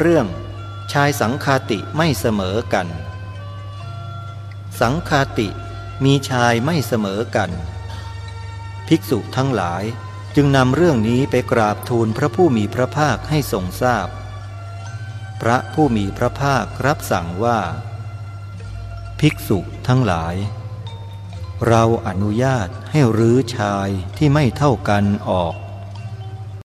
เรื่องชายสังคาติไม่เสมอกัน สังคาติมีชายไม่เสมอกัน ภิกษุทั้งหลายจึงนำเรื่องนี้ไปกราบทูลพระผู้มีพระภาคให้ทรงทราบพพระผู้มีพระภาครับสั่งว่า ภิกษุทั้งหลาย เราอนุญาตให้รื้อชายที่ไม่เท่ากันออก